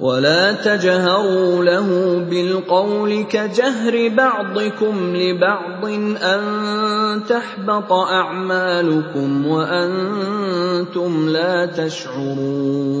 ولا تجهروا له بالقول كجهر بعضكم لبعض أن تحبط أعمالكم وأنتم لا تشعرون.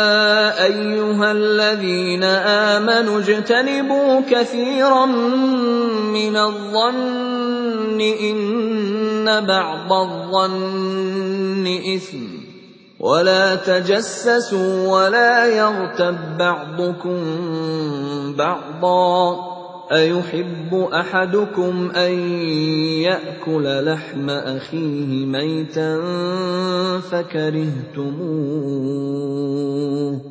أَيُّهَا الَّذِينَ آمَنُوا اجْتَنِبُوا كَثِيرًا مِّنَ الظَّنِّ إِنَّ بَعْضَ الظَّنِّ إِثْمٌ ۖ. وَلَا تَجَسَّسُوا وَلَا يَغْتَب بَّعْضُكُم بَعْضًا ۚ. أَيُحِبُّ أَحَدُكُمْ أَن يَأْكُلَ لَحْمَ أَخِيهِ مَيْتًا فَكَرِهْتُمُوهُ ۚ.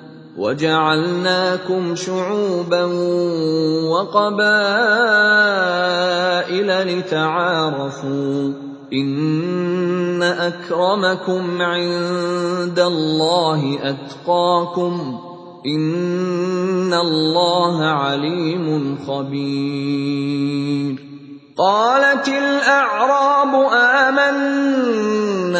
شُعُوبًا وَقَبَائِلَ لِتَعَارَفُوا ۚ إِنَّ أَكْرَمَكُمْ عِندَ اللَّهِ أَتْقَاكُمْ ۚ إِنَّ اللَّهَ عَلِيمٌ خَبِيرٌ قَالَتِ الْأَعْرَابُ